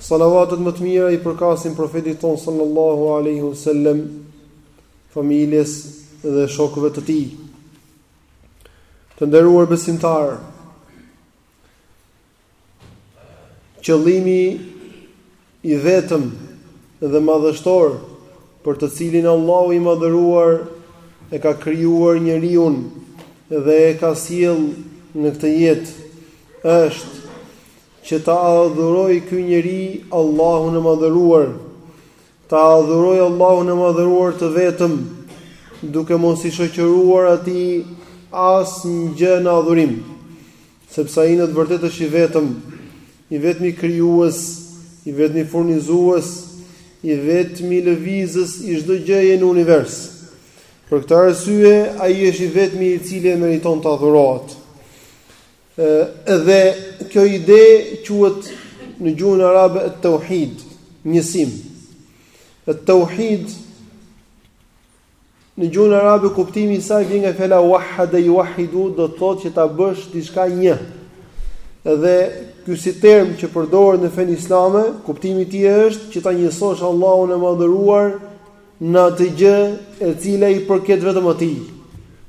Salavatet më të mira i përkasin profetit ton sallallahu alaihi wasallam, familjes dhe shokëve të tij. Të nderuar besimtarë, qëllimi i vetëm dhe madhështor për të cilin Allahu i madhëruar e ka krijuar njeriun dhe e ka sjell në këtë jetë është Që ta adhurojë ky njeri Allahun e Madhëruar, ta adhurojë Allahun e Madhëruar të vetëm, duke mos i shoqëruar Atij asnjë gjë në adhurim, sepse Ai në të vërtetë është i vetëm, i vetmi krijues, i vetmi furnizues, i vetmi lëvizës i çdo gjëje në univers. Për këtë arsye, Ai është i vetmi i cili e meriton të adhurohet. Ë dhe kjo ide quhet në gjuhën arabe tauhid, njësim. Tauhid në gjuhën arabe kuptimi i saj vjen nga fjala wahada yuwahidu, do të thotë që ta bësh diçka një. Dhe ky si term që përdoret në fenë islame, kuptimi i tij është që ta njësosh Allahun e madhëruar në atë gjë e cila i përket vetëm atij.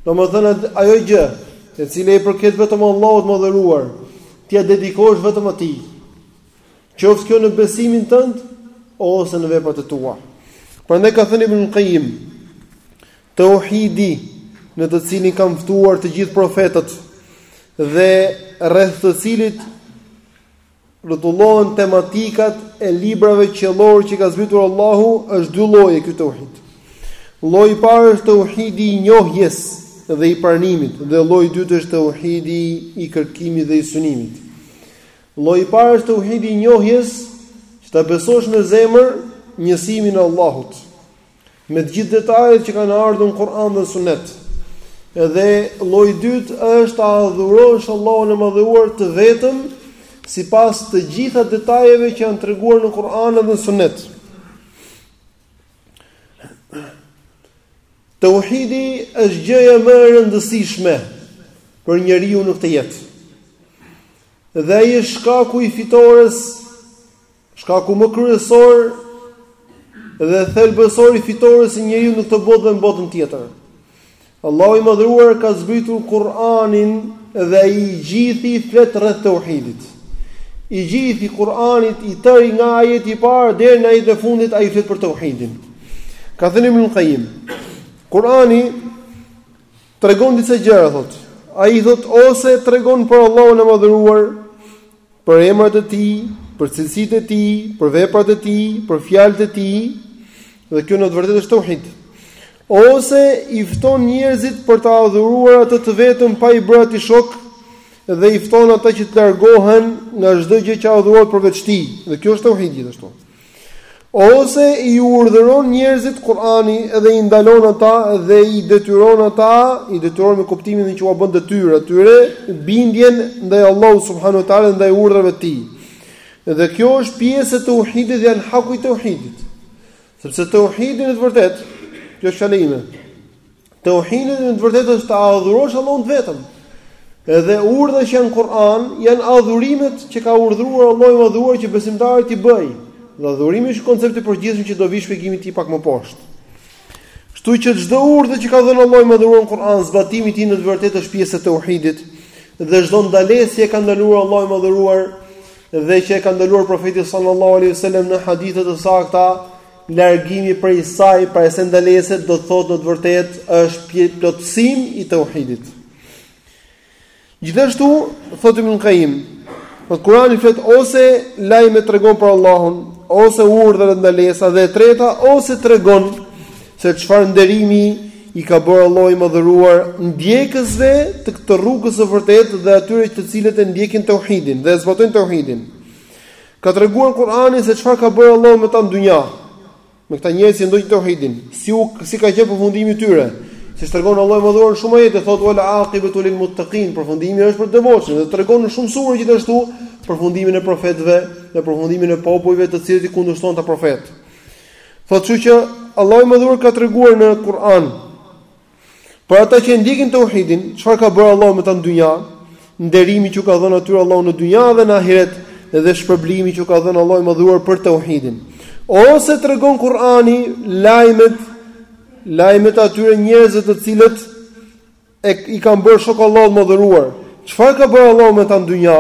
Domethënë ajo gjë e cila i përket vetëm Allahut të madhëruar, t'ia dedikosh vetëm atij. Qoftë kjo në besimin tënd ose në veprat e tua. Prandaj ka thënë Ibn Qayyim, Tauhidi në të cilin kanë ftuar të gjithë profetët dhe rreth të cilit rrotullohen tematikat e librave qiellorë që ka zbritur Allahu, është dy lloje ky tauhid. Lloji i parë është tauhidi i njohjes dhe i pranimit, dhe lloji i dytë është tauhidi i kërkimit dhe i synimit. Lloji i parë është tauhidi i njohjes, që ta besosh në zemër njësimin e Allahut. Me të gjithë detajet që kanë ardhur në Kur'an dhe Sunet. Edhe lloji i dytë është ta adhurosh Allahun e Madhëruar të vetëm sipas të gjitha detajeve që janë treguar në Kur'an dhe në Sunet. Tauhidi është gjëja më e rëndësishme për njeriun në këtë jetë. Dhe ai është shkaku i fitores Shkaku më kryesor dhe thelbësor i fitores së njeriut në këtë botë dhe në botën tjetër. Allahu i Madhëruar ka zbritur Kur'anin dhe ai i gjithi flet rreth tauhidit. I gjithi Kur'ani, i tëri nga ajeti i parë deri në ajetin e fundit ai flet për tauhidin. Ka thënë Ibn Qayyim, Kur'ani tregon disa gjëra thot. Ai thot ose tregon për Allahun e Madhëruar, për emrat e tij, për cilësitë e tij, për veprat e tij, për fjalët e tij, dhe kjo në të vërtetë është tauhid. Ose i fton njerëzit për ta adhuruar atë të vetëm pa i bërë atij shok dhe i fton ata që të largohen nga çdo gjë që adhurohet përveç tij. Dhe kjo është tauhid gjithashtu. Ose i urdhëron njerëzit Kur'ani dhe i ndalon ata dhe i detyron ata, i detyron me kuptimin që ua bën detyrë atyre bindjen ndaj Allahut subhanuhu teala ndaj urdhrave të tij. Dhe kjo është pjesë e tauhidit dhe janë haku i tauhidit. Sepse tauhidi në të vërtetë, kjo është fjala ime. Tauhidi në të vërtetë është të adhurosh Allahun të vetëm. Edhe urdhrat që janë në Kur'an janë adhurimet që ka urdhëruar Allahu i Madhuar që besimtarët t'i bëjnë. Dhe adhurimi është koncept i përgjithshëm që do vi shpjegimi i tij pak më poshtë. Kështu që çdo urdhër që ka dhënë Allahu i Madhuar në Kur'an, zbatimi i tij në të vërtetë është pjesë e tauhidit. Dhe çdo ndalesë që ka ndaluar Allahu i Madhuar dhe që e ka ndaluar profeti sallallahu alaihi wasallam në hadithe të sakta, Largimi prej saj, prej asaj ndalese, do të thotë në të vërtet, është pje plotësim i tauhidit. Gjithashtu, thotë Ibn Kajim, thotë Kurani flet ose lajme tregon për Allahun, ose urdhra dhe ndalesa dhe e treta, ose tregon se çfarë nderimi i ka bërë Allahu i madhëruar ndjekësve të këtë rrugës së vërtetë dhe atyre që të cilët e ndjekin tauhidin dhe e zbatojnë tauhidin. Ka treguar Kur'ani se çfarë ka bërë Allahu me ta në dynja, me këta njerëz që ndoqën tauhidin, si u si ka qenë përfundimi i tyre. Siç tregon Allahu i Madhuar në shumë ajete, thotë wal aqibatu lil muttaqin, përfundimi është për të devotshmit dhe tregon në shumë sure gjithashtu përfundimin e profetëve dhe përfundimin e popujve të cilët i kundërshtuan këta profetë. Thotë kështu që Allahu i Madhuar ka treguar në Kur'an Për ata që e ndjekin tauhidin, çfarë ka bërë Allahu me ta në dynja? Nderimi që u ka dhënë atyre Allahu në dynja dhe në ahiret dhe shpërblimi që u ka dhënë Allahu i madhëruar për tauhidin. Ose tregon Kur'ani lajmet lajmet e atyre njerëzve të cilët e i kanë bërë shok Allahut të madhëruar. Çfarë ka bërë Allahu me ta në dynja?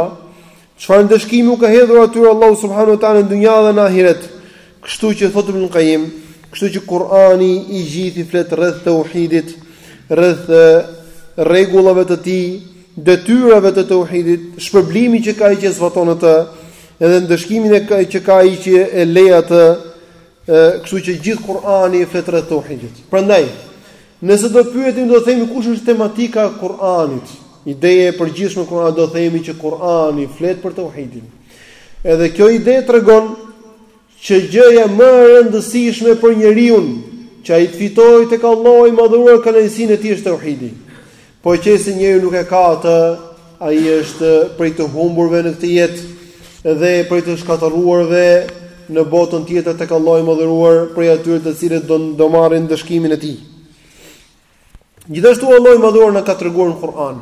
Çfarë ndëshkimi u ka hedhur atyre Allahu subhanahu wa taala në dynja dhe në ahiret? Kështu që thotë Ibn Qayyim, kështu që Kur'ani i gjithi flet rreth tauhidit, rreth rregullave të tij, detyrave të tauhidit, shpërblimi që ka ai që e zbaton atë, edhe ndëshkimin e ka, që ka ai që e lej atë, kështu që gjithë Kur'ani flet rreth tauhidit. Prandaj Nëse do pyetim do themi kush është tematika e Kur'anit? Ideja e përgjithshme e Kur'anit do themi që Kur'ani flet për tauhidin. Edhe kjo ide tregon që gjëja më e rëndësishme për njeriun që ai të fitojë tek Allahu i madhëruar kënaqësinë e tij është tauhidi. Por që nëse njeriu nuk e ka atë, ai është prej të humburve në këtë jetë dhe prej të shkatërruarve në botën tjetër tek Allahu i madhëruar, prej atyre të cilët do marrin ndëshkimin e tij. Gjithashtu Allahu i madhëruar na ka treguar në Kur'an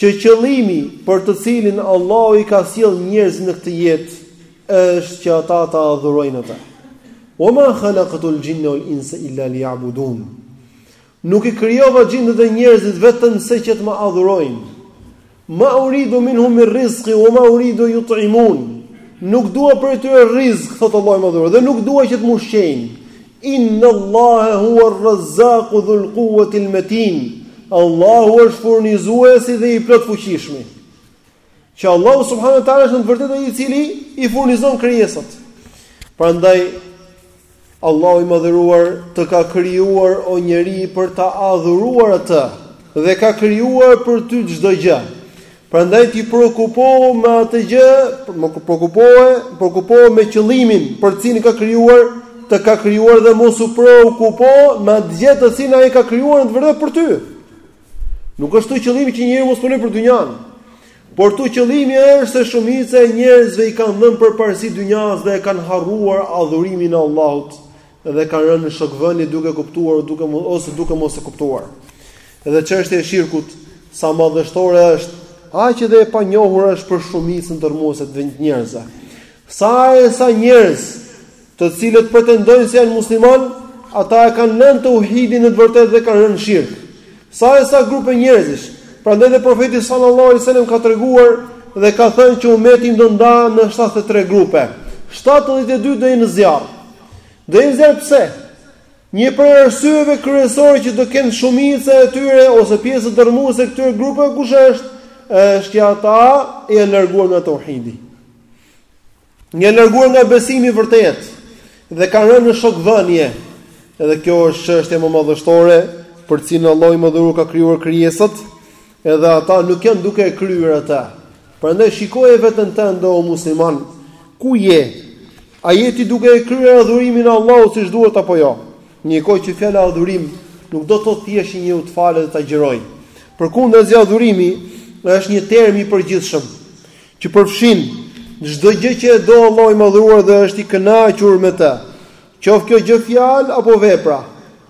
që qëllimi për të cilin Allahu i ka sjell njerëzit në këtë jetë është që ata ta adhurojnë atë. Wa ma khalaqtul jinna wal insa illa liya'budun. Nuk i krijova xhindët dhe njerëzit vetëm se që të më adhurojnë. Ma uridu minhum min rizqi wa ma uridu yut'imun. Nuk dua prej tyre rizk, thot Allahu i madhëruar, dhe nuk dua që të më ushqejnë. Inna Allaha huwa ar-razzaqu dhul quwwati al-matin. Allahu është furnizuesi dhe i plotfuqishmi. Që Allahu subhanahu wa taala është në të vërtetë ai i cili i furnizon krijesat. Prandaj Allahu i madhëruar të ka krijuar o njeri për ta adhuruar atë dhe ka krijuar për ty çdo gjë. Prandaj ti preokupohu me atë gjë, preokupohu, preokupohu me qëllimin për të cilin ka krijuar, të ka krijuar dhe mos u preokupo me atë gjë të cilën ai ka krijuar në të vërtet për ty. Nuk është këtu qëllimi që njeriu mos punoj për dynjan. Por këtu qëllimi është se shumica e njerëzve i kanë dhënë përparësi dynjas dhe e kanë harruar adhurimin e Allahut dhe kanë rënë në shokvënie duke kuptuar ose duke mos e kuptuar. Edhe çështja e shirkut sa madhështore është, aq edhe e panjohur është për shumicën dërrmuese të njerëzve. Sa e sa njerëz të cilët pretendojnë se janë musliman, ata e kanë lënë tauhidin në të vërtet dhe kanë rënë në shirk. Sa e sa grupe njerëzish, prandaj dhe profeti sallallahu alai sallam ka treguar dhe ka thënë që umeti im do ndahet në 73 grupe. 72 do jenë në zjarr. Do jenë në zjarr pse? Një prej arsyeve kryesore që do kenë shumica e tyre ose pjesa dërrmuese e këtyre grupeve kush është? Është që ata janë larguar nga tauhidi. Janë larguar nga besimi i vërtetë dhe kanë rënë në shokvënie. Edhe kjo është çështja më madhështore, për të cilën Allahu i Madhëruar ka krijuar krijesat, edhe ata nuk janë duke e kryer atë. Prandaj shikoje veten tënde o musliman, ku je? A je ti duke e kryer adhurimin e Allahut siç duhet apo jo? Meqë fjala adhurim nuk do të thotë thjesht njeriu të falet dhe të agjëroj. Përkundrazi adhurimi është një term i përgjithshëm. që përfshin çdo gjë që e do Allahu i Madhëruar dhe është i kënaqur me të, qoftë kjo gjë fjalë apo vepra,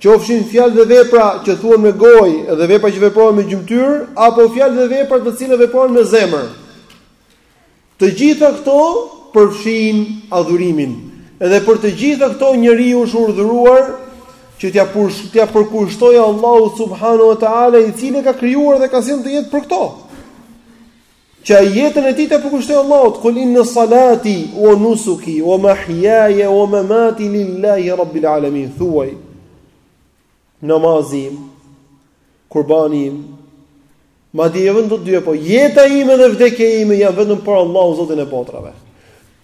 qofshin fjalë dhe vepra që thuhen me gojë dhe vepra që veprohen me gjymtyrë, apo fjalë dhe vepra të cilat veprohen me zemër. Të gjitha këto përfshin adhurimin. Edhe për të gjitha këto njeriu është urdhëruar që t'ia t'ia përkushtojë Allahu subhanahu wa taala i cili e ka krijuar dhe ka sjellë në jetë për këto. Që ai jetën e tij t'ia përkushtojë Allahut, "Kul inna salati wa nusuki wa mahyaya wa mamati lillahi rabbil alamin", thuaj, "Namazi im, kurbani im, madje edhe këto dy apo jeta ime dhe vdekja ime janë vetëm për Allahun, Zotin e botrave".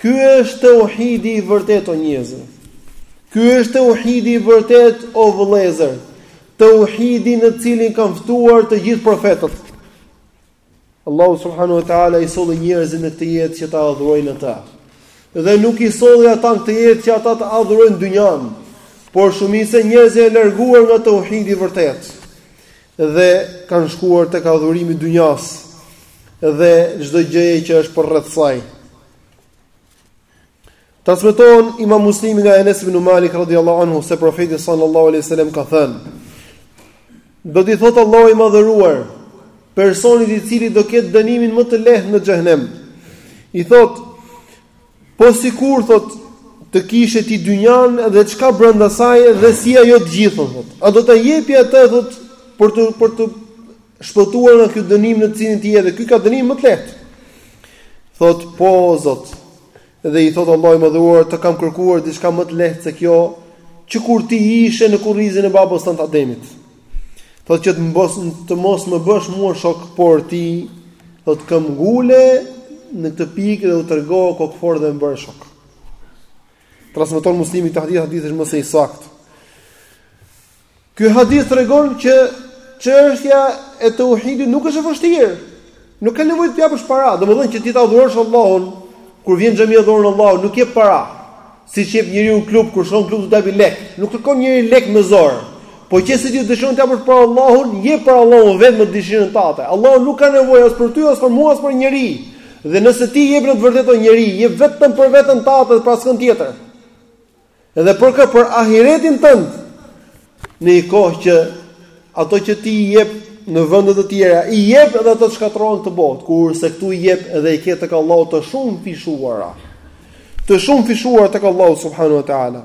Ky është tauhidi i vërtetë o njerëz. Ky është tauhidi i vërtetë o vëllezër. Tauhidi në të cilin kanë ftuar të gjithë profetët. Allahu subhanahu wa taala i solli njerëzit në këtë jetë që ta adhurojnë atë. Dhe nuk i solli ata në këtë jetë që ata të adhurojnë dynjan, por shumica e njerëzve janë larguar nga tauhidi i vërtetë dhe kanë shkuar tek adhurimi i dynjasë dhe çdo gjëje që është përreth saj. Transmeton Imam Muslimi nga Enes ibn Malik radhiyallahu anhu se profeti sallallahu alaihi wasallam ka thënë: Do t'i thotë Allahu i madhëruar personit i cili do ketë dënimin më të lehtë në xhehenem. I thotë: Po sikur thotë të kishe ti dynjan dhe ç'ka brenda saj dhe si ajo të gjithë thotë. A do ta jepje atë thotë për të për të shpëtuar nga ky dënim në të cilin ti je dhe ky ka dënim më të lehtë. Thotë po Zot, Dhe i thotë Allahu i Madhëruar, Të kam kërkuar diçka më të lehtë se kjo, që kur ti ishe në kurrizin e babës tënd Ademit. Thotë që të mos të mos më bësh mua shok, por ti thotë këmbëngule në këtë pikë dhe u tregove kokëfort dhe më bëre shok. Transmeton Muslimi këtë hadith, hadithi është më se i saktë. Ky hadith tregon që çështja e tauhidit nuk është e vështirë. Nuk ka nevojë të japësh para, domethënë që ti ta adhurosh Allahun kur vjen në xhami adhuron Allahun, nuk jep para. Siç jep njeriu në klub kur shkon në klub do të japë lek, nuk kërkon njeri lek me zor. Po qe se ti dëshiron të japësh për Allahun, jep për Allahun vetëm me dëshirën tate. Allahu nuk ka nevojë as për ty, as për mua, as për njeri. Dhe nëse ti jep në të vërtetë o njeri, jep vetëm për veten tate dhe për askënd tjetër. Edhe për kë për ahiretin tënd. Në një kohë që ato që ti i jep në vende të tjera, i jep edhe ato shkatërrohen në botë, kurse këtu i jep edhe i ke tek Allahu të shumëfishuara. Të shumëfishuara tek Allahu subhanahu wa taala.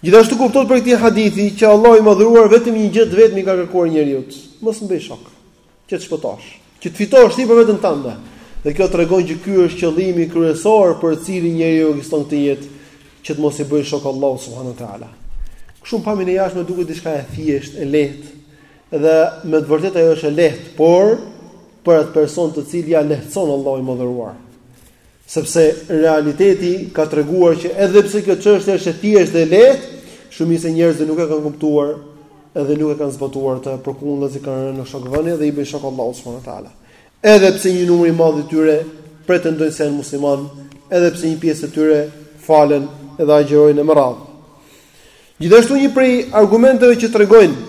Gjithashtu kuptohet prej këtij hadithi që Allahu i madhëruar vetëm një gjë të vetme i ka kërkuar njeriut, mos më bëj shok. Që të shpëtosh, që të fitosh ti për veten tënde. Dhe kjo tregon që ky është qëllimi kryesor për të cilin njeriu ekziston në këtë jetë, që të mos i bëjë shok Allahut subhanahu wa taala. Kështu pamjen e jashtme duket diçka e thjeshtë, e lehtë. Dhe me të vërtetë ajo është e lehtë, por për atë person të cilit ia lehtëson Allahu i madhëruar. Sepse realiteti ka treguar që edhe pse kjo çështje është e thjeshtë dhe e lehtë, shumica e njerëzve nuk e kanë kuptuar dhe nuk e kanë zbatuar atë, përkundrazi kanë rënë në shokëvënie dhe i bëjnë shok Allahut subhanahu wa taala. Edhe pse një numër i madh i tyre pretendojnë se janë muslimanë, edhe pse një pjesë e tyre falen dhe agjërojnë e me radhë. Gjithashtu një prej argumenteve që tregojnë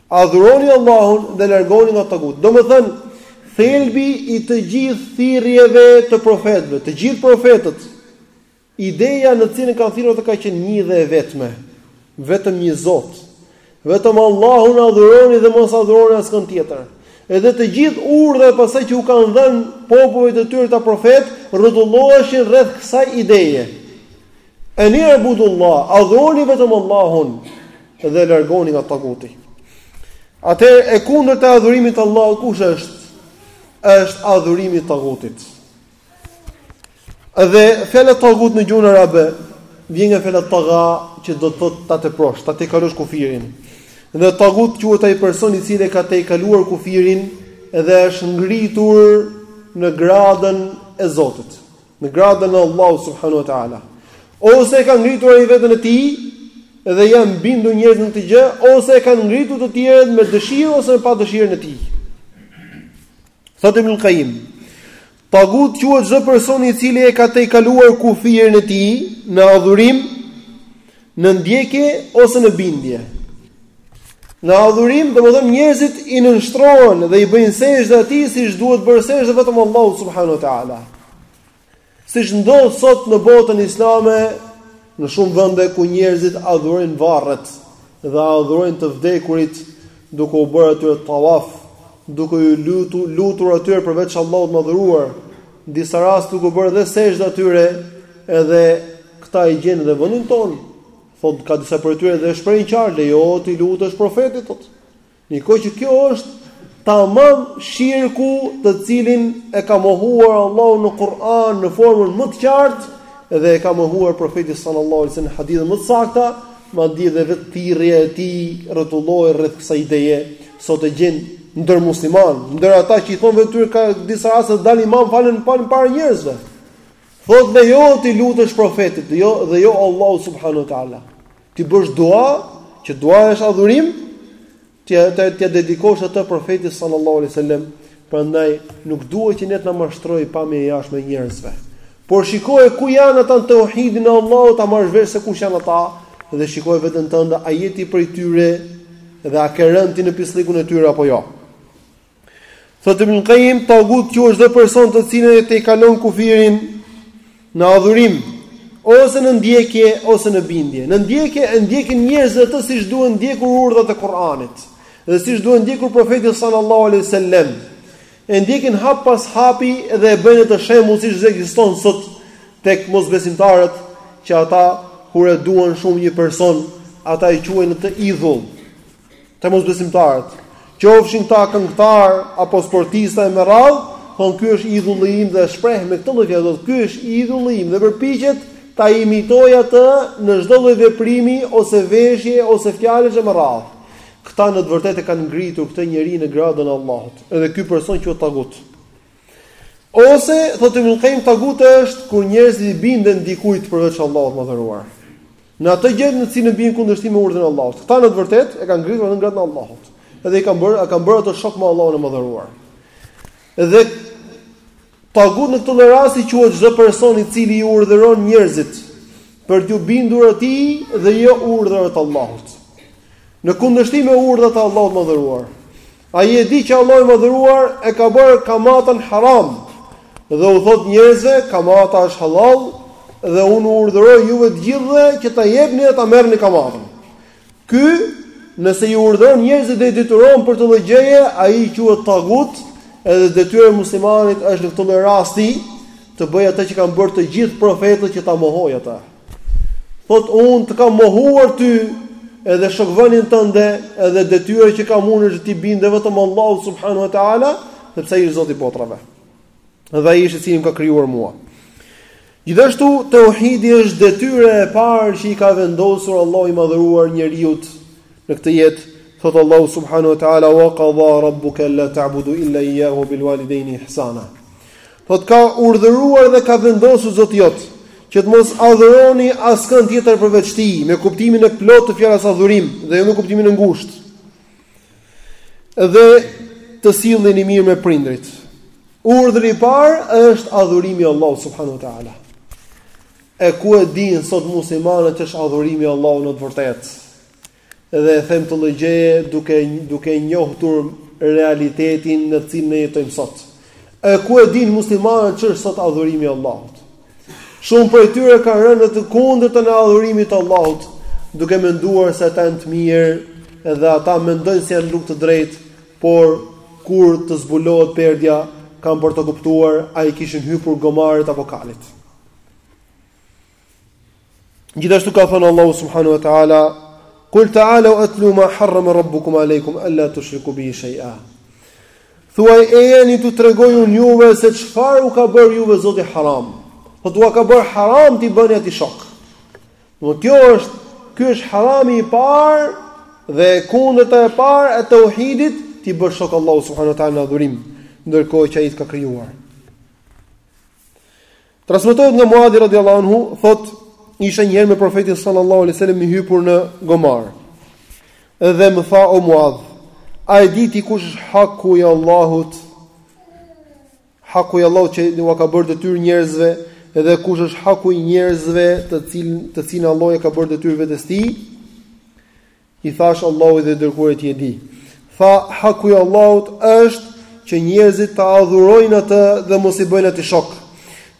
Adhuroni Allahun dhe largohuni nga taguti. Domethënë, thelbi i të gjithë thirrjeve të profetëve, të gjithë profetët, ideja në të cilën kanë thirrur ata ka qenë një dhe e vetme, vetëm një Zot. Vetëm Allahun adhuroni dhe mos adhuroni askënd tjetër. Edhe të gjithë urdhrat pastaj që u kanë dhënë popujve të tyre këta profetë, rrotulloheshin rreth kësaj ideje. Eni'budullah, adhuroni vetëm Allahun dhe largohuni nga taguti. Atëherë e kundërta e adhurimit të Allahut kush është? Është adhurimi i tagutit. Dhe fjala tagut në gjuhën arabe vjen nga fjala taga që do të thotë ta teprosh, ta tejkalosh kufirin. Dhe tagut quhet ai person i cili ka tejkaluar kufirin dhe është ngritur në gradën e Zotit. në gradën e Allahut subhanahu wa taala. Ose e ka ngritur ai veten e tij dhe janë bindur njerëz në këtë gjë, ose e kanë ngritur të tjerët me dëshirë ose me pa dëshirën e tij. Thotë Ibn Qayyim, Tagut quhet çdo person i cili e ka tejkaluar kufirin e tij në adhurim Në ndjekje ose në bindje. Në adhurim, domethënë njerëzit i nënshtrohen dhe i bëjnë sejdë atij siç duhet bërë sejdë vetëm Allahut subhanahu wa taala. Siç ndodh sot në botën islame, në shumë vende ku njerëzit adhurojnë varret dhe adhurojnë të vdekurit, duke u bërë atyre tawaf, duke iu lutur atyre përveç Allahut të madhëruar, në disa raste duke u bërë edhe sejdë atyre, edhe këta i gjen edhe në vendin tonë, thotë ka disa prej tyre dhe shprehen qartë, lejohet t'i lutesh profetit, thotë. Në një kohë që kjo është tamam shirku të cilin e ka mohuar Allahu në Kur'an në formën më të qartë, edhe e ka mohuar profeti sallallahu alejhi ve selem në hadithet më të sakta, madje dhe vetë thirrja e tij rrotullohej rreth kësaj ideje, Sot e gjen ndër muslimanë, ndër ata që i thonë vetes tyre ka disa raste të dalin imam falen falen para njerëzve. Thotë lejohet t'i lutesh profetit dhe jo dhe jo Allahut subhanahu wa taala. T'i bësh dua, që dua është adhurim, ti t'ia dedikosh atë profetit sallallahu alaihi wasallam, prandaj nuk duhet që ne të na mashtrojë pamja e jashtme e njerëzve. Por shikoje ku janë ata në teuhidin e Allahut ta marrësh vesh se kush janë ata dhe shikoje veten tënde a je ti prej tyre dhe a ke rënë ti në pisllikun e tyre apo jo. Thotë Ibn Qayyim, tagut që është çdo person të cilit i tejkalon kufirin në adhurim, ose në ndjekje, ose në bindje. Në ndjekje, e ndjekin njerëzit atë siç duhen ndjekur urdhrat e Kur'anit, dhe siç duhet ndjekur profeti sallallahu alaihi wasallam. E ndjekin hap pas hapi dhe e bëjnë atë shembull siç ekziston sot tek mosbesimtarët që ata kur e duan shumë një person, ata e quajnë atë idhull. Te mosbesimtarët, qofshin këta këngëtar apo sportista e me radhë, thonë ky është idhulli im dhe shprehet me këtë lloj fjalë, ky është idhulli im dhe përpiqet ta imitojë atë në çdo lloj veprimi ose veshje ose fjalësh e me radhë. Këta në të vërtetë e kanë ngritur këtë njeri në gradën e Allahut, edhe ky person quhet tagut. Ose thotë Ibn Qayyim tagut është kur njerëzit i binden dikujt përveç Allahut madhëruar. Në atë gjë në cilën bie në kundërshtim me urdhrin e Allahut. Këta në të vërtetë e kanë ngritur në gradën e Allahut. Edhe i kanë bërë, kanë bërë atë shok me Allahun e madhëruar. Dhe Tagut në këtë lloj rasti quhet çdo person i cili i urdhëron njerëzit për t'u bindur atij dhe jo urdhrave të Allahut. Në kundërshtim me urdhrat e Allahut Madhëruar. Ai e di që Allahu i Madhëruar e ka bërë kamatën haram dhe u thotë njerëzve kamata është hallall dhe unë ju urdhëroj juve të gjithëve që ta jepni dhe ta merrni kamatën. Ky, nëse i urdhëron njerëzit dhe i detyron për këtë lloj gjëje, ai quhet tagut, edhe detyra e muslimanit është në këtë lloj rasti të bëjë atë që kanë bërë të gjithë profetët që ta mohojë atë. Thotë unë të kam mohuar ty edhe shokvënien tënde, edhe detyra që kam unë është t'i bindem vetëm Allahut subhanahu wa taala, sepse ai është Zoti i botrave. Dhe ai është i cili më ka krijuar mua. Gjithashtu tauhidi është detyra e parë që i ka vendosur Allahu i madhëruar njeriut në këtë jetë. Thotë Allahu subhanahu wa taala wa qadha rabbuka alla ta'budu illa iyyahu wa bil walidayni ihsana. Thotë ka urdhëruar dhe ka vendosur Zoti yt që të mos adhuroni askënd tjetër përveç tij, me kuptimin e plotë të fjalës adhurim dhe jo me kuptimin e ngushtë. Dhe të silleni mirë me prindërit. Urdhri i parë është adhurimi i Allahut subhanahu wa taala. E ku e dinë sot muslimanët që është adhurimi i Allahut në të vërtetë? Dhe e them këtë lloj gjëje duke duke njohur realitetin në të cilin ne jetojmë sot. E ku e dinë muslimanët që është sot adhurimi i Allahut? Shumë prej tyre kanë rënë në të kundërtën e adhurimit të Allahut, duke menduar se ata janë të mirë, edhe ata mendojnë se janë në rrugë të drejtë, por kur të zbulohet perdja, kanë për të kuptuar a i kishin hypur gomarit apo kalit. Gjithashtu ka thënë Allahu subhanahu wa taala, "Kul ta'alu atlu ma harrama rabbukum alaykum alla tushriku bihi shay'a." Thuaj ejani t'ju tregoj unë juve se çfarë u ka bërë juve Zoti haram. Thotë ua ka bërë haram t'i bëni atij shok. Do kjo është, ky është harami i parë dhe e kundërta e parë e tauhidit, t'i bësh shok Allahut subhanahu wa taala në adhurim, ndërkohë që ai të ka krijuar. Transmetohet nga Muadhi radhiyallahu anhu, thotë, isha një herë me profetin sallallahu alaihi wasallam i hypur në gomar. Dhe më tha o Muadh, a e di ti kush është haku i Allahut? Haku i Allahut që ua ka bërë detyrë njerëzve dhe kush është haku i njerëzve të cilin të cilin Allahu ia ka bërë detyrë vetes tij? I thashë, Allahu dhe i Dërguari i Tij e di. Tha, Haku i Allahut është që njerëzit ta adhurojnë Atë dhe mos i bëjnë atij shok.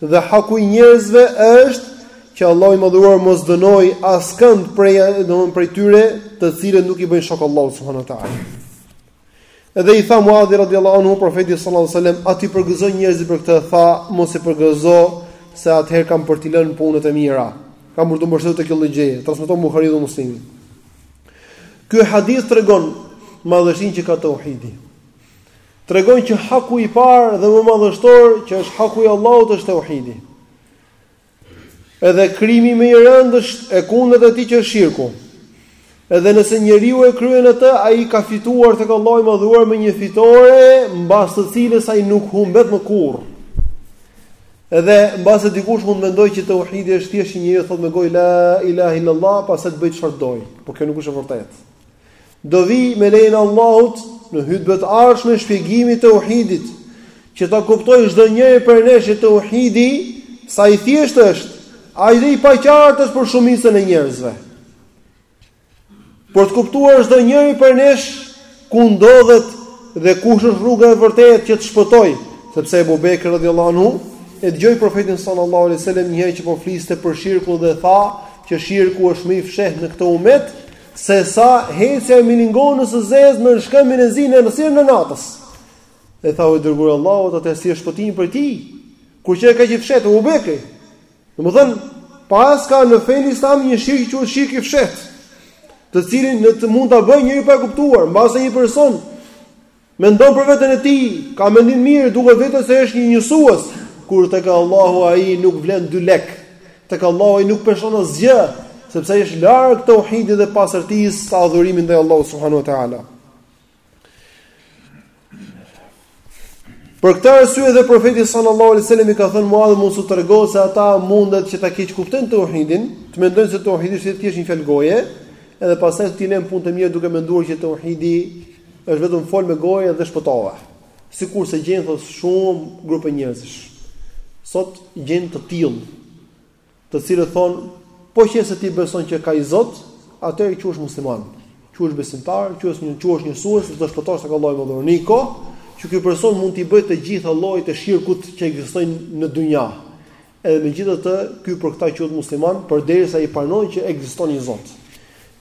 Dhe haku i njerëzve është që Allahu i Madhëruar mos dënojë askënd prej, domthonë prej tyre, të cilët nuk i bëjnë shok Allahut subhanahu wa taala. Edhe i tha Muadhi radhiyallahu anhu profetit sallallahu alaihi wasallam, "A t'i përgëzoj njerëzit për këtë?" Tha, "Mos i përgëzo, se atëherë kanë për t'i lënë punët e mira. Kanë për t'u mbështetur te kjo lloj gjëje." Transmeton Buhariu dhe Muslimi. Ky hadith tregon madhështinë që ka tauhidi. Tregon që haku i parë dhe më madhështor që është haku i Allahut është tauhidi. Edhe krimi më i rëndë është e kundërta e tij që është shirku. Edhe nëse njeriu e kryen atë, ai ka fituar tek Allahu i Madhëruar me një fitore mbas së cilës ai nuk humbet më kurrë. Edhe mbase dikush mund të mendojë që tauhidi është thjesht njeriu thotë me gojë la ilaha illallah, pastaj të bëjë çfarë të dojë, por kjo nuk është e vërtetë. Do vijë me lejen e Allahut në hutbet e ardhshme shpjegimi i tauhidit, që ta kuptojë çdonjëri prej nesh që tauhidi sa i thjeshtë është, aq dhe i paqartë është për shumicën e njerëzve. Për të kuptuar çdonjëri prej nesh ku ndodhet dhe kush është rruga e vërtetë që të shpëtojë, sepse Abu Bekr radhiyallahu anhu e dëgjoi profetin sallallahu alaihi wasallam një herë që po fliste për shirkun dhe tha që shirku është më i fshehtë në këtë umet, se sa ecja e milingonës së zezë në shkëmbin e zi në errësirën e natës. E tha o i dërguari i Allahut atëherë si është shpëtimi prej tij, kur qenka kaq i fshehtë, Ebu Bekri. Domethënë, paska në fenë islame një shirk që quhet shirk i fshehtë, të cilin mund ta bëjë njeriu pa e kuptuar, mbase një person, Mendon për veten e tij, ka mendim të mirë, i duket vetja se është një njësues, kur tek Allahu ai nuk vlen dy lek, tek Allahu ai nuk peshon asgjë, sepse ai është larg tauhidit dhe pastërtisë së adhurimit ndaj Allahut subhanu wa ta'ala. Për këtë arsye dhe profeti sallallahu alaihi wasallam i ka thënë Muadhit mos u trego se ata mundet që ta keq kuptojnë tauhidin, të mendojnë se tauhidi është thjesht një fjalë goje, edhe pastaj t'i lënë punët e mira duke menduar që tauhidi Është vetëm fol me gojë dhe shpëtove. Sikurse gjen sot shumë grupe njerëzish. Sot gjen të tillë, të cilët thonë, po qe se ti beson që ka një Zot, atëherë quhesh musliman quhesh besimtar, quhesh një quhesh njësues, do të shpëtosh tek Allahu i madhëruar. Në një kohë që ky person mund t'i bëjë të gjitha llojet e shirkut që ekzistojnë në dynja. Edhe megjithatë, ky për këta quhet musliman, përderisa ai pranon që ekziston një Zot.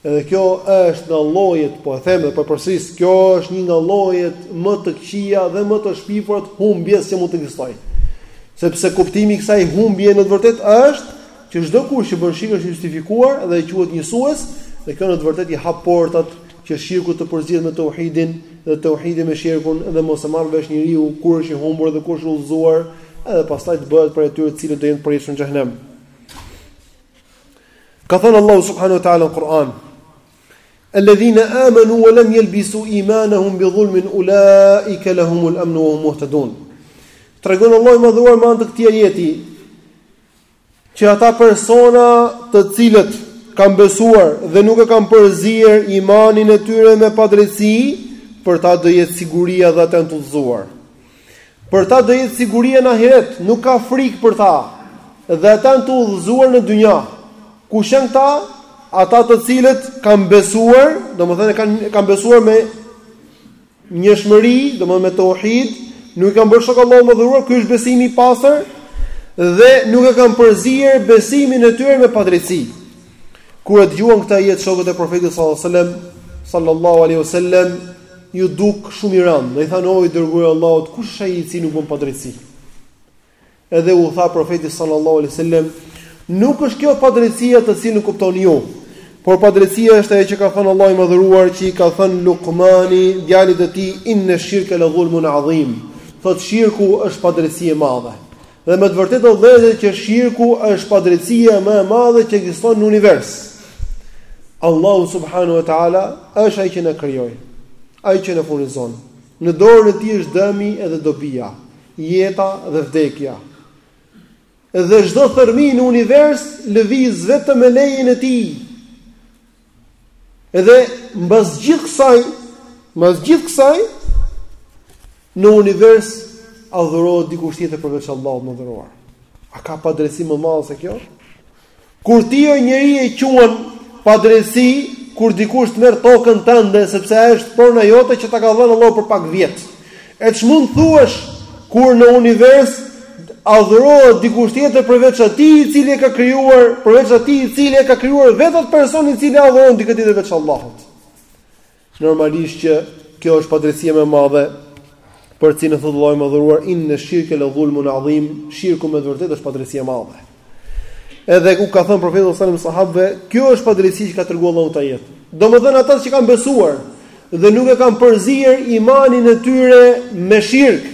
Edhe kjo është nga llojet, po e them dhe po e përsëris, kjo është një nga llojet më të këqija dhe më të shpifura të humbjes që mund të ekzistojë. Sepse kuptimi i kësaj humbjeje në të vërtetë është që çdokush që bën shirk është i justifikuar dhe quhet njësues, dhe kjo në të vërtetë i hap portat Që shirku të përzihet me tauhidin dhe tauhidi me shirkun dhe mos e marrë vesh njeriu kur është i humbur dhe kur është i udhëzuar edhe pastaj të bëhet prej atyre të cilët do jenë të përjetshëm në xhehenem. Ka thënë Allahu subhanahu wa taala në Kur'an: "Alladhina amanu wa lam yalbisu imanahum bi dhulmin ulaika lahumul amnu wa hum muhtadun." Tregon Allahu i madhëruar me anë të këtij ajeti Që ata persona të cilët kanë besuar dhe nuk e kanë përzier imanin e tyre me padrejtësi, për ta do jetë siguria dhe ata janë të udhëzuar. Për ta do jetë siguria në ahiret, nuk ka frikë për ta. Dhe ata janë të udhëzuar në dynja. Kush janë këta? Ata të cilët kanë besuar, domethënë kanë kanë besuar me njëshmëri, domethënë me tauhid, nuk i kanë bërë shok Allahut të Madhëruar, ky është besimi i pastër dhe nuk e kanë përzier besimin e tyre me padrejtësi. Kur e dëgjuan këtë ajet shokët e Profetit sallallahu alajhi wasallam, sallallahu alajhi wasallam, iu duk shumë i rëndë, dhe i thanë o i dërguari i Allahut, kush është ai i cili nuk bën padrejtësi? Edhe u tha Profeti sallallahu alejhi dhe sellem, Nuk është kjo padrejtësia të cilën kuptoni ju, por padrejtësia është ajo që ka thënë Allahu i Madhëruar, që i ka thënë Lukmani djalit të tij, inna shirka la dhulmun adhim. Thotë shirku është padrejtësi e madhe. Dhe me të vërtetë domethënë që shirku është padrejtësia më e madhe që ekziston në univers. Allahu subhanahu wa taala është ai që na krijoi, ai që na furnizon. Në dorën e tij është dëmi edhe dobia, jeta dhe vdekja. Dhe çdo thërrmi në univers lëviz vetëm me lejen e tij. Edhe mbas gjithë kësaj, mbas gjithë kësaj në univers adhurohet dikush tjetër përveç Allahut të Madhëruar. A ka padrejtësi më madhe se kjo? Kur ti o njeri e quan padrejtësi kur dikush të merr tokën tënde sepse ajo është prona jote që ta ka dhënë Allahu për pak vjet. E ç'mund të thuash kur në univers adhurohet dikush tjetër përveç atij i cili e ka krijuar, përveç atij i cili e ka krijuar vetë atë person i cili adhuron dikë tjetër veç Allahut. Normalisht që kjo është padrejtësia më e madhe për të cilën thotë Allahu i Madhëruar inna shirke la dhulmun adhim, shirku me të vërtetë është padrejtësi e madhe. Edhe u ka thënë profeti sallallahu alajhi wasallam sahabëve, kjo është padrejtësi që ka treguar Allahu te ajeti. Domethënë ata që kanë besuar dhe nuk e kanë përzier imanin e tyre me shirk.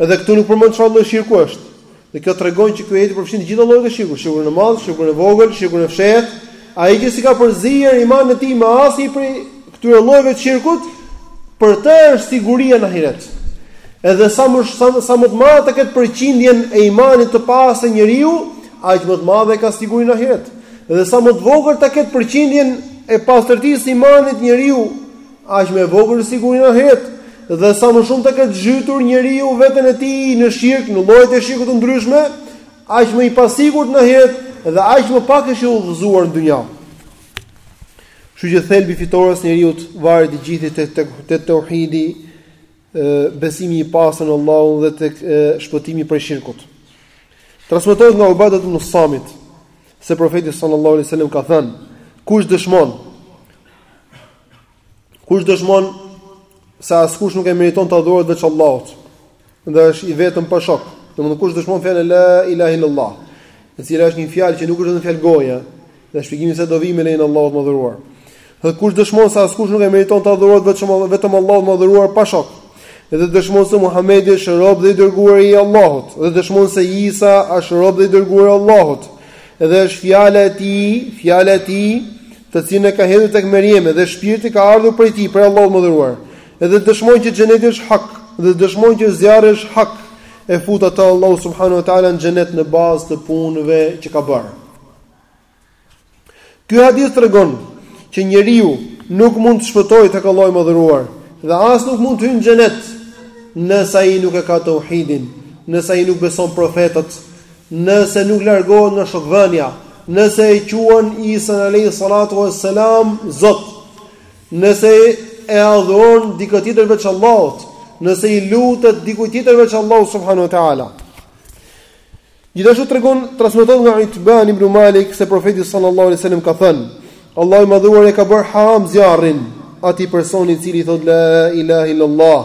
Edhe këtu nuk përmend çfarë lloj shirku është. Dhe kjo tregon që ky ajet përfshin të gjitha llojet e shirkut, shirkun e madh, shirkun e vogël, shirkun e fshehtë. Ai që s'ka përzier imanin e tij me asnjë prej këtyre llojeve të shirkut, për të është siguria në ahiret. Edhe sa më sa, sa më të madhe ta ketë përqindjen e imanit të pastër njeriu, aq më të madhe ka sigurinë në ahiret. Edhe sa më të vogël ta ketë përqindjen e pastërtisë së imanit njeriu, Aq më e vogël siguria në ahiret. Dhe sa më shumë ta ketë zhytur njeriu veten e tij në shirk, në llojet e shirkut të ndryshme, aq më i pasigurt në ahiret dhe aq më pak është i udhëzuar në dynjë. Kështu që thelbi i fitores së njeriut varet i gjithë tek tek te tauhidi, besimi i pastër në Allahun dhe tek shpëtimi prej shirkut. Transmetohet nga Ubadat ibn Samit se profeti sallallahu alaihi wasallam ka thënë: Kush dëshmon Kush dëshmon se askush nuk e meriton të adhurohet veç Allahut, që është i vetëm pa shok. Domethënë kush dëshmon fjalën la ilaha illallah, e cila është një fjalë që nuk është vetëm fjalë goje, dhe shpjegimi i saj do vijë me lejen e Allahut të Madhëruar. Dhe kush dëshmon se askush nuk e meriton të adhurohet veç vetëm Allahut të Madhëruar pa shok. Dhe dëshmon se Muhamedi është rob dhe i dërguar i Allahut, dhe dëshmon se Isa është rob dhe i dërguar i Allahut. Dhe është fjala e tij, fjala e tij të cilën e ka hedhur tek Merjeme dhe shpirti ka ardhur prej tij, prej Allahut të Madhëruar, dhe dëshmon që xheneti është hak, dhe dëshmon që zjarri është hak, e fut atë Allahu subhanahu wa taala në xhenet në bazë të punëve që ka bërë. Ky hadith tregon që njeriu nuk mund të shpëtojë tek Allahu i Madhëruar dhe as nuk mund të hyjë në xhenet nëse ai nuk e ka tauhidin, nëse ai nuk beson profetët, Nëse nuk largohet nga shokvënia, nëse e quan Isën alejhi salatu ue selam Zot, nëse e adhuron dikë tjetër veç Allahut, nëse i lutet dikujt tjetër veç Allahut subhanu ue teala. Gjithashtu tregon transmetohet nga Itban ibn Malik se Profeti sallallahu alejhi ue sellem ka thënë, Allahu i Madhëruar e ka bërë haram zjarrin atij personi i cili thotë la ilahe illallah,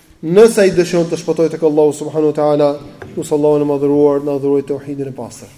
Nëse ai dëshiron të shpëtojë tek Allahu subhanahu wa taala, lus Allahun e madhëruar të na dhurojë teuhidin e pastër.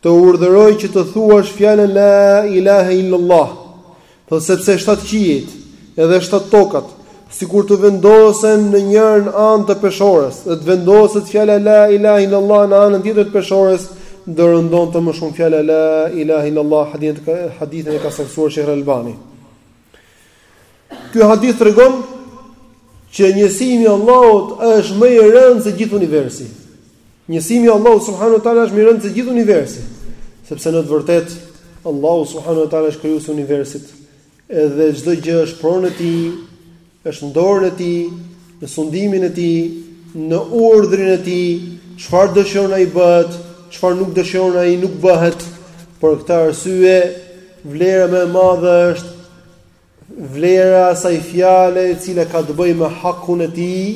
Të urdhëroj që të thuash fjalën la ilahe illallah, sepse shtatë qiejt edhe shtatë tokat, sikur të vendosen në njërën anë të peshores, dhe të vendoset fjala la ilahe illallah në anën tjetër të peshores, do rëndonte më shumë fjala la ilahe illallah, hadithin e ka saktësuar Sheikh Albani. Ky hadith tregon që njësimi i Allahut është më i rëndë se gjithë universi. Njësimi i Allahut subhanuhu teala është më i rëndë se gjithë universi, sepse në të vërtetë Allahu subhanuhu teala është krijuesi i universit, edhe çdo gjë është pronë e tij, Është në dorën e Tij, në sundimin e Tij, në urdhrin e Tij, çfarë dëshiron Ai bëhet, çfarë nuk dëshiron Ai nuk bëhet. Për këtë arsye, vlera më e madhe është vlera e asaj fjale e cila ka të bëjë me hakun e Tij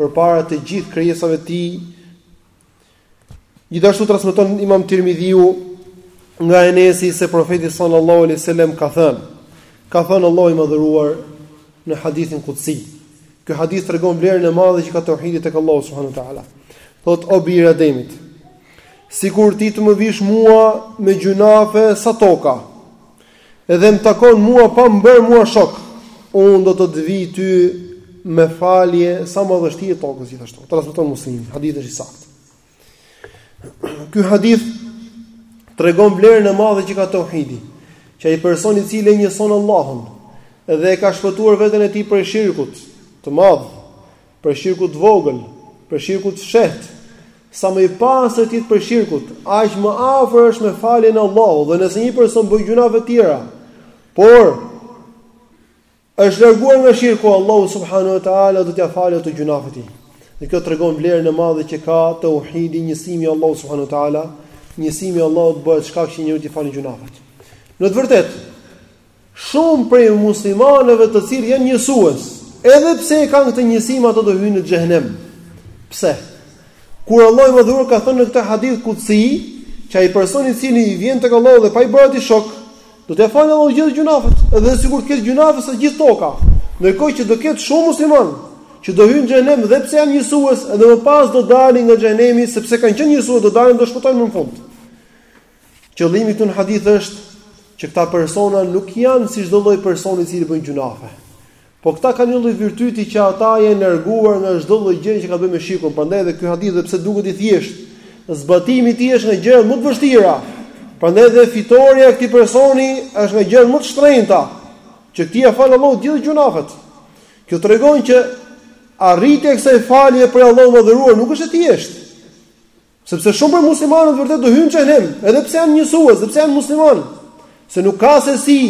përpara të gjithë krijesave të Tij. Gjithashtu transmeton Imam Tirmidhiu nga Enesi se profeti sallallahu alaihi wasallam ka thënë, ka thënë Allahu i madhëruar në hadithin kudsi. Ky hadith tregon vlerën e madhe që ka tauhidi tek Allahu subhanahu wa taala. Thot o bir i Ademit, sikur ti të më vish mua me gjynahe sa toka, Dhe më takon mua pa më bërë mua shok. Unë do të të vij ty me falje sa madhështia e tokës gjithashtu. Transmeton Muslimi, hadithi është i saktë. Ky hadith tregon vlerën e madhe që ka tauhidi, që ai person i cili e njëson Allahun dhe e ka shpëtuar veten e tij prej shirkut të madh, Prej shirkut të vogël, prej shirkut të fshehtë, sa më i pastër të jetë prej shirkut, aq më afër është me faljen e Allahut dhe nëse një person bën gjunafe të tjera, por është larguar nga shirku Allahu subhanahu wa taala do t'ia falë ato gjunafet e tij. Dhe kjo tregon vlerën e madhe që ka tauhidi, njësimi i Allahut subhanahu wa taala, njësimi i Allahut bëhet shkak që njeriut t'i falen gjunafet. Në të vërtetë, Shumë prej muslimanëve të cilët janë njësues, edhe pse e kanë këtë njësim ato do hyjnë në xhehenem. Pse? Kur Allahu i Madhëruar ka thënë në këtë hadith kutsi, që ai person i cili vjen tek Allahu dhe pa i bërë atij shok, do t'ia falë Allahu gjithë gjunafet, edhe sikur të ketë gjunafe sa gjithë toka. Ndërkohë që do ketë shumë muslimanë që do hyjnë në xhenem edhe pse janë njësues, edhe më pas do dalin nga xhenemi sepse kanë qenë njësues, do dalin do shpëtojnë në fund. Qëllimi këtu në hadith është që këta persona nuk janë si çdo lloj personi i cili bën gjunafe. Po këta kanë një lloj virtyti që ata janë larguar nga çdo lloj gjëje që ka të bëjë me shirkun. Prandaj edhe ky hadith edhe pse duket i thjeshtë, zbatimi i tij është nga gjërat më të vështira. Prandaj edhe fitorja e këtij personi është nga gjërat më të shtrenjta, që t'ia falë Allahu gjithë gjunafet. Kjo tregon që arritja e kësaj falje prej Allahut të madhëruar nuk është e thjeshtë. Sepse shumë prej muslimanëve vërtet do hyjnë në xhenem, edhe pse janë njësues, edhe pse janë muslimanë, se nuk ka se si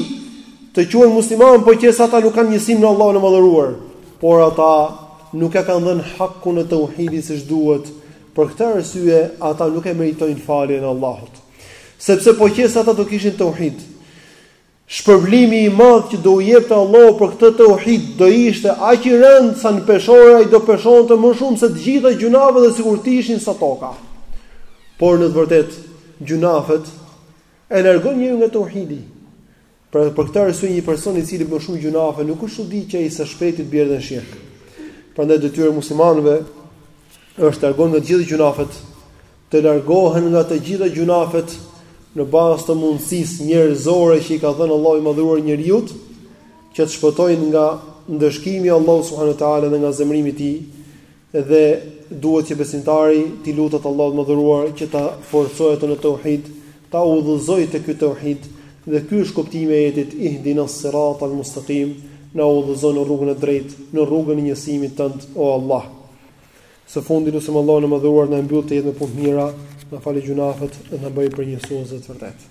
të quhen muslimanë po qe se ata nuk kanë njësim në Allahun e Madhëruar, por ata nuk e kanë dhënë hakun e tauhidit siç duhet. Për këtë arsye ata nuk e meritojnë faljen e Allahut. Sepse po qe se ata do kishin tauhid. Shpërblimi i madh që do u jepte Allahu për këtë teuhid do ishte aq i rëndë sa në peshore ai do peshonte më shumë se të gjitha gjunafet dhe sikur të ishin sa toka. Por në të vërtetë, gjunafet e largojnë njeriun nga teuhidi. Pra për këtë arsye një person i cili bën shumë gjunafe nuk është çudi që ai së shpejti të bjerë në shirk. Prandaj detyra e muslimanëve është të largohen nga të gjitha gjunafet, të largohen nga të gjitha gjunafet në bazë të mundësisë njerëzore që i ka dhënë Allahu i Madhëruar njeriut, që të shpëtojnë nga ndëshkimi i Allahut subhanuhu teala dhe nga zemërimi i tij, dhe duhet që besimtari t'i lutet Allahut të madhëruar që ta forcojë atë në tauhid, ta udhëzojë te ky tauhid dhe ky është kuptimi i ajetit ihdinas siratal mustaqim, na udhëzo në rrugën e drejtë, në rrugën e njësimit tënd o Allah. Së fundi lusim Allahun e Madhëruar të na mbyllë këtë jetë me punë të mira, të na falë gjunafet dhe të na bëjë prej njësuesve të vërtetë.